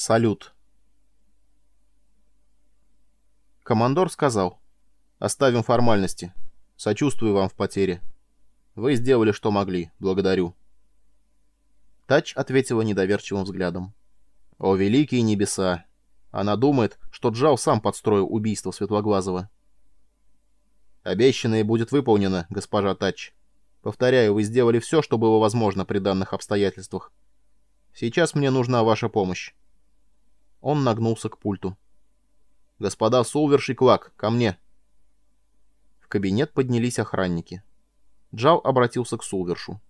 Салют. Командор сказал. «Оставим формальности. Сочувствую вам в потере. Вы сделали, что могли. Благодарю». Тач ответила недоверчивым взглядом. «О, великие небеса! Она думает, что Джал сам подстроил убийство Светлоглазого». «Обещанное будет выполнено, госпожа Тач. Повторяю, вы сделали все, что было возможно при данных обстоятельствах. Сейчас мне нужна ваша помощь». Он нагнулся к пульту. «Господа Сулверш и Клак, ко мне!» В кабинет поднялись охранники. Джал обратился к Сулвершу.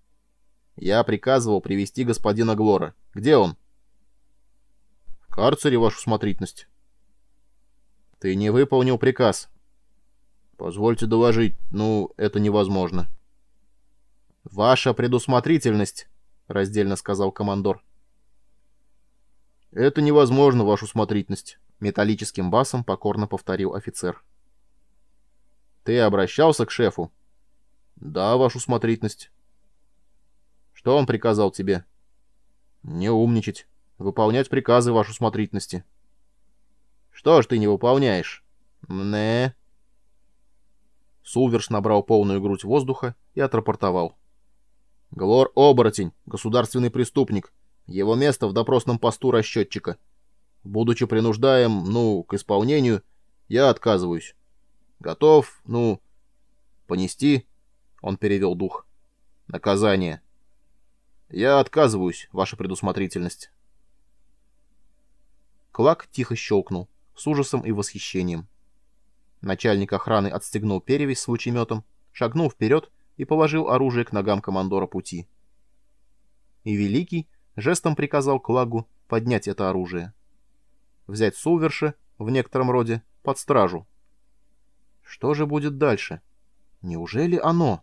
«Я приказывал привести господина Глора. Где он?» «В карцере, вашу смотрительность». «Ты не выполнил приказ». «Позвольте доложить. Ну, это невозможно». «Ваша предусмотрительность», — раздельно сказал командор. «Это невозможно, вашу смотрительность», — металлическим басом покорно повторил офицер. «Ты обращался к шефу?» «Да, вашу смотрительность». «Что он приказал тебе?» «Не умничать. Выполнять приказы вашу смотрительности». «Что ж ты не выполняешь?» «Не». Сулверш набрал полную грудь воздуха и отрапортовал. «Глор — оборотень, государственный преступник, его место в допросном посту расчетчика. Будучи принуждаем, ну, к исполнению, я отказываюсь. Готов, ну, понести, он перевел дух, наказание. Я отказываюсь, ваша предусмотрительность. Клак тихо щелкнул, с ужасом и восхищением. Начальник охраны отстегнул перевязь с лучеметом, шагнул вперед и положил оружие к ногам командора пути. И Великий, жестом приказал Клагу поднять это оружие. Взять Сулверша, в некотором роде, под стражу. Что же будет дальше? Неужели оно?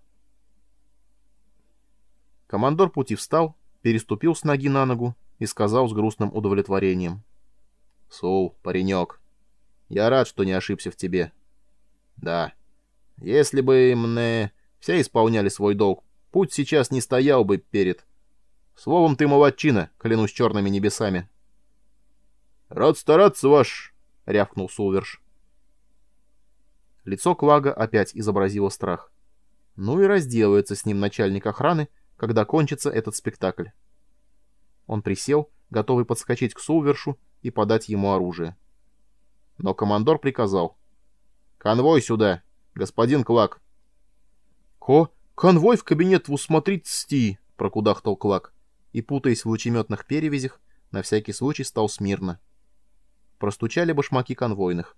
Командор пути встал, переступил с ноги на ногу и сказал с грустным удовлетворением. «Сул, паренек, я рад, что не ошибся в тебе. Да, если бы мне все исполняли свой долг, путь сейчас не стоял бы перед Словом, ты молодчина, клянусь черными небесами. — Рад стараться, ваш, — рявкнул Сулверш. Лицо Клага опять изобразило страх. Ну и разделается с ним начальник охраны, когда кончится этот спектакль. Он присел, готовый подскочить к Сулвершу и подать ему оружие. Но командор приказал. «Конвой сюда, господин Клаг!» «Ко? Конвой в кабинет в усмотрительности!» — прокудахтал Клаг и, путаясь в лучеметных перевязях, на всякий случай стал смирно. Простучали башмаки конвойных.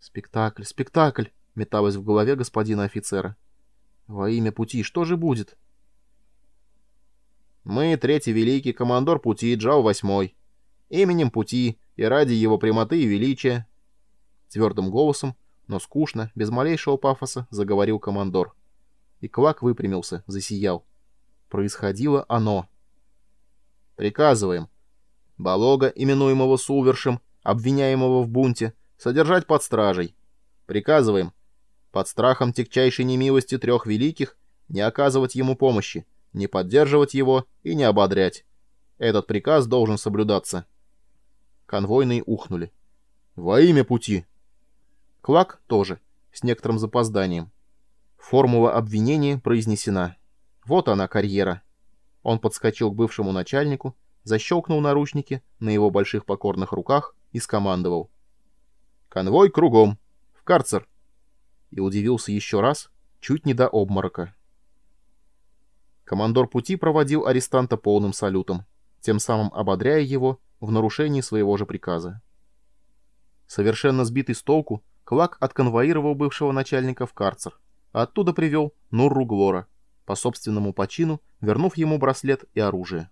«Спектакль, спектакль!» — металось в голове господина офицера. «Во имя пути, что же будет?» «Мы, третий великий командор пути Джао восьмой. Именем пути и ради его прямоты и величия...» Твердым голосом, но скучно, без малейшего пафоса, заговорил командор. И Клак выпрямился, засиял. Происходило оно. Приказываем. Балога, именуемого Сулвершем, обвиняемого в бунте, содержать под стражей. Приказываем. Под страхом тягчайшей немилости трех великих не оказывать ему помощи, не поддерживать его и не ободрять. Этот приказ должен соблюдаться. Конвойные ухнули. Во имя пути. Клак тоже, с некоторым запозданием. Формула обвинения произнесена. Вот она, карьера. Он подскочил к бывшему начальнику, защелкнул наручники на его больших покорных руках и скомандовал. «Конвой кругом! В карцер!» И удивился еще раз, чуть не до обморока. Командор пути проводил арестанта полным салютом, тем самым ободряя его в нарушении своего же приказа. Совершенно сбитый с толку, Клак отконвоировал бывшего начальника в карцер, а оттуда привел Нурру Глора, по собственному почину вернув ему браслет и оружие.